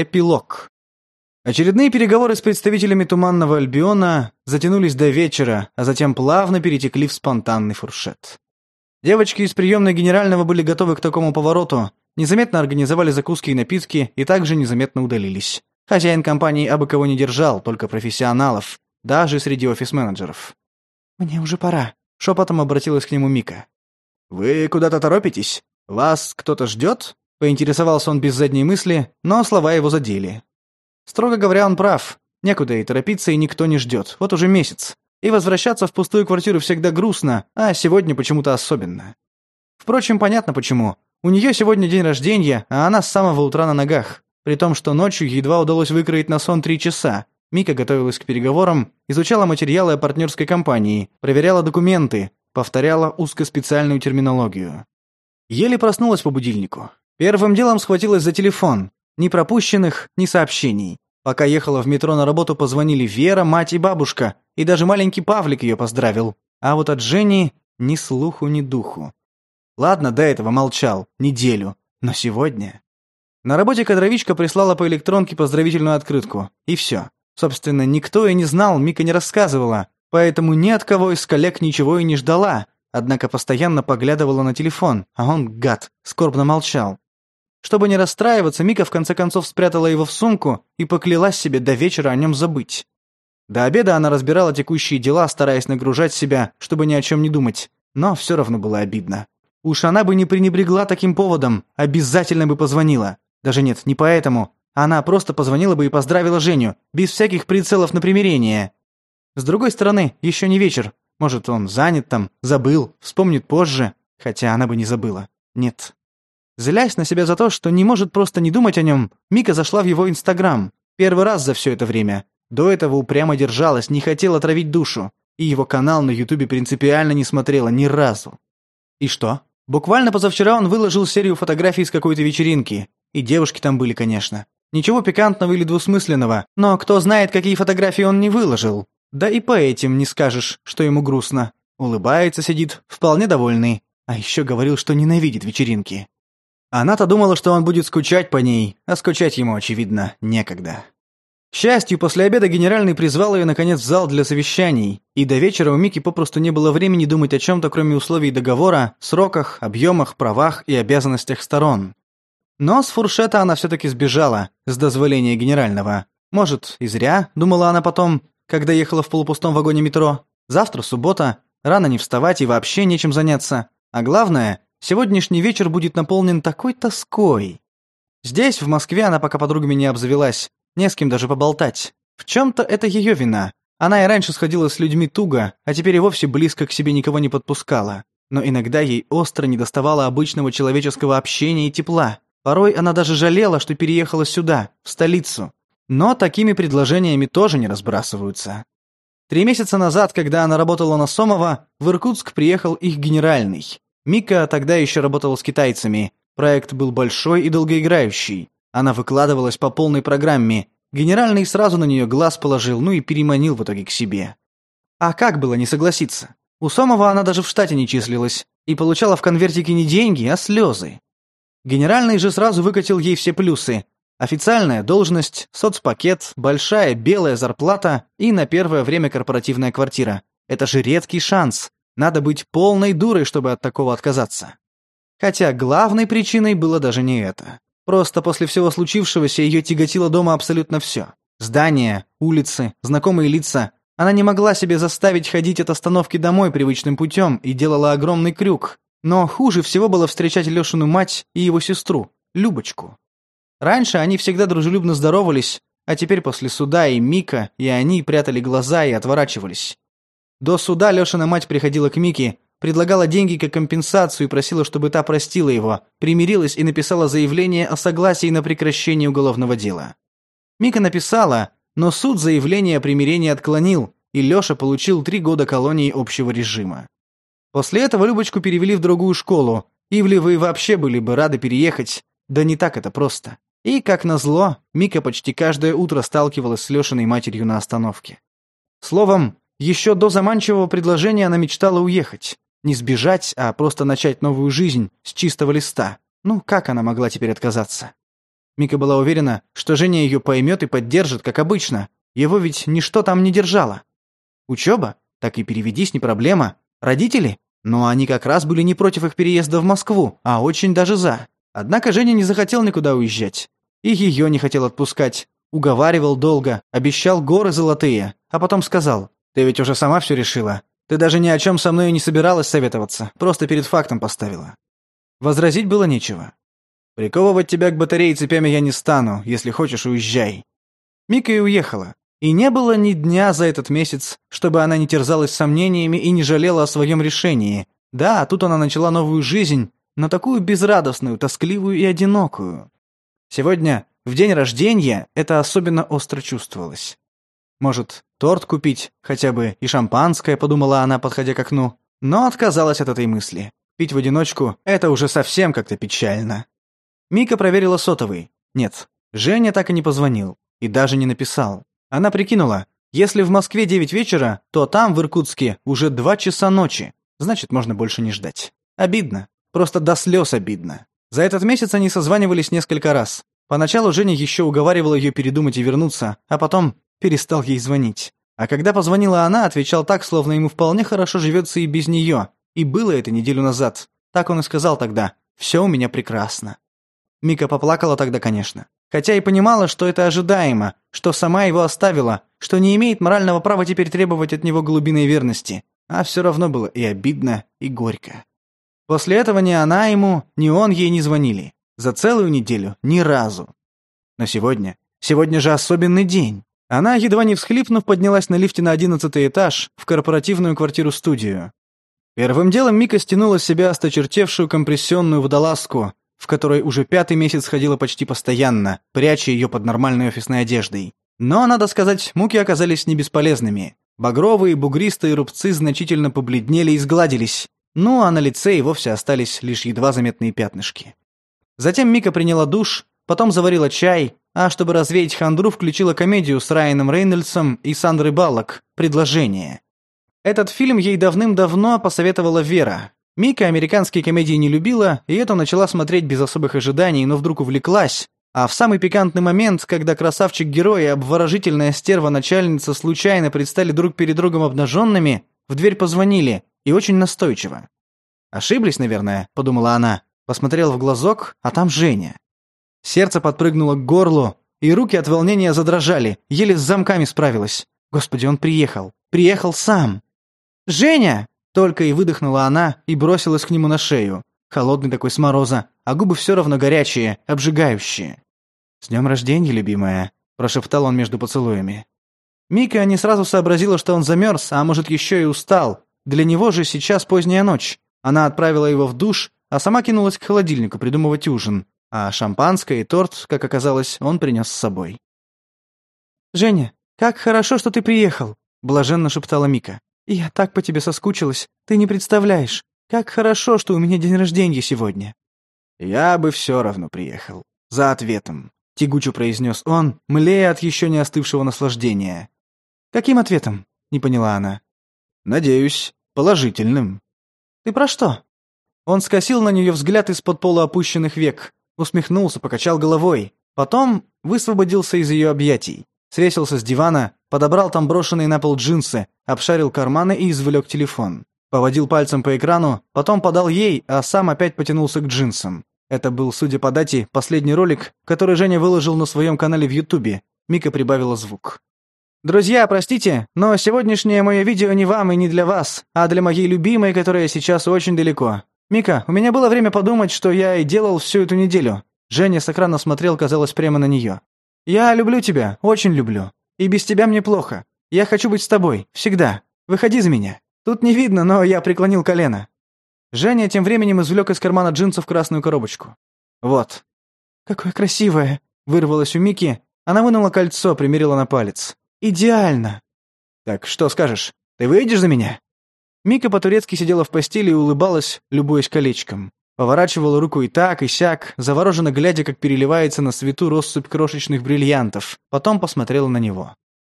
Эпилог. Очередные переговоры с представителями Туманного Альбиона затянулись до вечера, а затем плавно перетекли в спонтанный фуршет. Девочки из приемной генерального были готовы к такому повороту, незаметно организовали закуски и напитки и также незаметно удалились. Хозяин компании абы кого не держал, только профессионалов, даже среди офис-менеджеров. «Мне уже пора», — шепотом обратилась к нему Мика. «Вы куда-то торопитесь? Вас кто-то ждет?» Поинтересовался он без задней мысли, но слова его задели. Строго говоря, он прав. Некуда и торопиться, и никто не ждет. Вот уже месяц. И возвращаться в пустую квартиру всегда грустно, а сегодня почему-то особенно. Впрочем, понятно почему. У нее сегодня день рождения, а она с самого утра на ногах. При том, что ночью едва удалось выкроить на сон три часа. Мика готовилась к переговорам, изучала материалы о партнерской компании, проверяла документы, повторяла узкоспециальную терминологию. Еле проснулась по будильнику. Первым делом схватилась за телефон. Ни пропущенных, ни сообщений. Пока ехала в метро на работу, позвонили Вера, мать и бабушка, и даже маленький Павлик ее поздравил. А вот от Жени ни слуху, ни духу. Ладно, до этого молчал, неделю, но сегодня... На работе кадровичка прислала по электронке поздравительную открытку, и все. Собственно, никто и не знал, Мика не рассказывала, поэтому ни от кого из коллег ничего и не ждала, однако постоянно поглядывала на телефон, а он, гад, скорбно молчал. Чтобы не расстраиваться, Мика в конце концов спрятала его в сумку и поклялась себе до вечера о нем забыть. До обеда она разбирала текущие дела, стараясь нагружать себя, чтобы ни о чем не думать, но все равно было обидно. Уж она бы не пренебрегла таким поводом, обязательно бы позвонила. Даже нет, не поэтому. Она просто позвонила бы и поздравила Женю, без всяких прицелов на примирение. С другой стороны, еще не вечер. Может, он занят там, забыл, вспомнит позже. Хотя она бы не забыла. Нет, Злясь на себя за то, что не может просто не думать о нем, Мика зашла в его Инстаграм. Первый раз за все это время. До этого упрямо держалась, не хотела травить душу. И его канал на Ютубе принципиально не смотрела ни разу. И что? Буквально позавчера он выложил серию фотографий с какой-то вечеринки. И девушки там были, конечно. Ничего пикантного или двусмысленного, но кто знает, какие фотографии он не выложил. Да и по этим не скажешь, что ему грустно. Улыбается, сидит, вполне довольный. А еще говорил, что ненавидит вечеринки. Она-то думала, что он будет скучать по ней, а скучать ему, очевидно, некогда. К счастью, после обеда генеральный призвал ее, наконец, в зал для совещаний, и до вечера у Мики попросту не было времени думать о чем-то, кроме условий договора, сроках, объемах, правах и обязанностях сторон. Но с фуршета она все-таки сбежала, с дозволения генерального. Может, и зря, думала она потом, когда ехала в полупустом вагоне метро. Завтра суббота, рано не вставать и вообще нечем заняться. А главное, Сегодняшний вечер будет наполнен такой тоской. Здесь, в Москве, она пока подругами не обзавелась, не с кем даже поболтать. В чем-то это ее вина. Она и раньше сходила с людьми туго, а теперь и вовсе близко к себе никого не подпускала. Но иногда ей остро недоставало обычного человеческого общения и тепла. Порой она даже жалела, что переехала сюда, в столицу. Но такими предложениями тоже не разбрасываются. Три месяца назад, когда она работала на Сомова, в Иркутск приехал их генеральный. Мика тогда еще работала с китайцами. Проект был большой и долгоиграющий. Она выкладывалась по полной программе. Генеральный сразу на нее глаз положил, ну и переманил в итоге к себе. А как было не согласиться? У Сомова она даже в штате не числилась и получала в конвертике не деньги, а слезы. Генеральный же сразу выкатил ей все плюсы. Официальная должность, соцпакет, большая белая зарплата и на первое время корпоративная квартира. Это же редкий шанс. Надо быть полной дурой, чтобы от такого отказаться. Хотя главной причиной было даже не это. Просто после всего случившегося ее тяготило дома абсолютно все. Здания, улицы, знакомые лица. Она не могла себе заставить ходить от остановки домой привычным путем и делала огромный крюк. Но хуже всего было встречать Лешину мать и его сестру, Любочку. Раньше они всегда дружелюбно здоровались, а теперь после суда и Мика, и они прятали глаза и отворачивались. До суда Лешина мать приходила к Мике, предлагала деньги как компенсацию и просила, чтобы та простила его, примирилась и написала заявление о согласии на прекращение уголовного дела. Мика написала, но суд заявление о примирении отклонил, и Леша получил три года колонии общего режима. После этого Любочку перевели в другую школу, Ивлевы вообще были бы рады переехать, да не так это просто. И, как назло, Мика почти каждое утро сталкивалась с Лешиной матерью на остановке. Словом, еще до заманчивого предложения она мечтала уехать. Не сбежать, а просто начать новую жизнь с чистого листа. Ну, как она могла теперь отказаться? Мика была уверена, что Женя ее поймет и поддержит, как обычно. Его ведь ничто там не держало. Учеба? Так и переведись, не проблема. Родители? Но они как раз были не против их переезда в Москву, а очень даже за. Однако Женя не захотел никуда уезжать. И ее не хотел отпускать. Уговаривал долго, обещал горы золотые, а потом сказал ты ведь уже сама все решила. Ты даже ни о чем со мной и не собиралась советоваться, просто перед фактом поставила. Возразить было нечего. Приковывать тебя к батарее цепями я не стану, если хочешь, уезжай. Мика и уехала. И не было ни дня за этот месяц, чтобы она не терзалась сомнениями и не жалела о своем решении. Да, тут она начала новую жизнь, но такую безрадостную, тоскливую и одинокую. Сегодня, в день рождения, это особенно остро чувствовалось. Может, торт купить хотя бы и шампанское, подумала она, подходя к окну. Но отказалась от этой мысли. Пить в одиночку – это уже совсем как-то печально. Мика проверила сотовый. Нет, Женя так и не позвонил. И даже не написал. Она прикинула, если в Москве 9 вечера, то там, в Иркутске, уже 2 часа ночи. Значит, можно больше не ждать. Обидно. Просто до слез обидно. За этот месяц они созванивались несколько раз. Поначалу Женя еще уговаривала ее передумать и вернуться, а потом перестал ей звонить. А когда позвонила она, отвечал так, словно ему вполне хорошо живется и без нее. И было это неделю назад. Так он и сказал тогда. «Все у меня прекрасно». Мика поплакала тогда, конечно. Хотя и понимала, что это ожидаемо, что сама его оставила, что не имеет морального права теперь требовать от него глубинной верности. А все равно было и обидно, и горько. После этого ни она ему, ни он ей не звонили. За целую неделю, ни разу. Но сегодня, сегодня же особенный день. Она, едва не всхлипнув, поднялась на лифте на одиннадцатый этаж, в корпоративную квартиру-студию. Первым делом Мика стянула с себя осточертевшую компрессионную водолазку, в которой уже пятый месяц ходила почти постоянно, пряча ее под нормальной офисной одеждой. Но, надо сказать, муки оказались не бесполезными. Багровые, бугристые рубцы значительно побледнели и сгладились, ну а на лице и вовсе остались лишь едва заметные пятнышки. Затем Мика приняла душ, потом заварила чай, а чтобы развеять хандру, включила комедию с Райаном Рейнольдсом и Сандрой Баллок «Предложение». Этот фильм ей давным-давно посоветовала Вера. Мика американские комедии не любила, и эту начала смотреть без особых ожиданий, но вдруг увлеклась. А в самый пикантный момент, когда красавчик-герой и обворожительная стерва-начальница случайно предстали друг перед другом обнаженными, в дверь позвонили, и очень настойчиво. «Ошиблись, наверное», — подумала она. Посмотрел в глазок, а там Женя. Сердце подпрыгнуло к горлу, и руки от волнения задрожали, еле с замками справилась. Господи, он приехал. Приехал сам. «Женя!» — только и выдохнула она и бросилась к нему на шею. Холодный такой с мороза, а губы все равно горячие, обжигающие. «С днем рождения, любимая!» — прошептал он между поцелуями. Мика не сразу сообразила, что он замерз, а может еще и устал. Для него же сейчас поздняя ночь. Она отправила его в душ, а сама кинулась к холодильнику придумывать ужин. А шампанское и торт, как оказалось, он принес с собой. «Женя, как хорошо, что ты приехал!» — блаженно шептала Мика. «Я так по тебе соскучилась, ты не представляешь. Как хорошо, что у меня день рождения сегодня!» «Я бы все равно приехал. За ответом», — тягучо произнес он, млея от еще не остывшего наслаждения. «Каким ответом?» — не поняла она. «Надеюсь, положительным». «Ты про что?» Он скосил на нее взгляд из-под полуопущенных век, усмехнулся, покачал головой. Потом высвободился из ее объятий. Свесился с дивана, подобрал там брошенные на пол джинсы, обшарил карманы и извлек телефон. Поводил пальцем по экрану, потом подал ей, а сам опять потянулся к джинсам. Это был, судя по дате, последний ролик, который Женя выложил на своем канале в Ютубе. Мика прибавила звук. «Друзья, простите, но сегодняшнее мое видео не вам и не для вас, а для моей любимой, которая сейчас очень далеко. «Мика, у меня было время подумать, что я и делал всю эту неделю». Женя с экрана смотрел, казалось, прямо на нее. «Я люблю тебя, очень люблю. И без тебя мне плохо. Я хочу быть с тобой, всегда. Выходи за меня. Тут не видно, но я преклонил колено». Женя тем временем извлек из кармана джинсов красную коробочку. «Вот». «Какое красивое!» — вырвалось у Мики. Она вынула кольцо, примерила на палец. «Идеально!» «Так что скажешь? Ты выйдешь за меня?» Мика по-турецки сидела в постели и улыбалась, любуясь колечком. Поворачивала руку и так, и сяк, завороженно глядя, как переливается на свету россыпь крошечных бриллиантов. Потом посмотрела на него.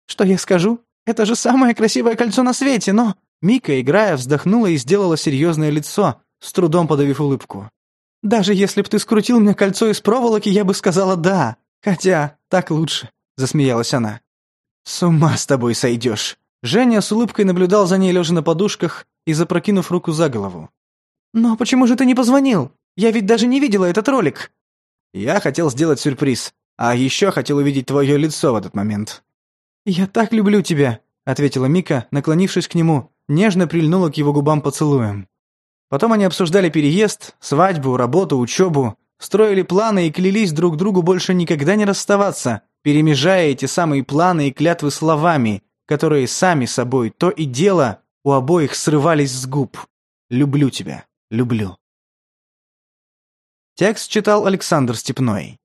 «Что я скажу? Это же самое красивое кольцо на свете, но...» Мика, играя, вздохнула и сделала серьезное лицо, с трудом подавив улыбку. «Даже если б ты скрутил мне кольцо из проволоки, я бы сказала «да». Хотя, так лучше», — засмеялась она. «С ума с тобой сойдешь», Женя с улыбкой наблюдал за ней, лежа на подушках и запрокинув руку за голову. «Но почему же ты не позвонил? Я ведь даже не видела этот ролик!» «Я хотел сделать сюрприз, а еще хотел увидеть твое лицо в этот момент». «Я так люблю тебя!» — ответила Мика, наклонившись к нему, нежно прильнула к его губам поцелуем. Потом они обсуждали переезд, свадьбу, работу, учебу, строили планы и клялись друг другу больше никогда не расставаться, перемежая эти самые планы и клятвы словами, которые сами собой то и дело у обоих срывались с губ. «Люблю тебя, люблю». Текст читал Александр Степной.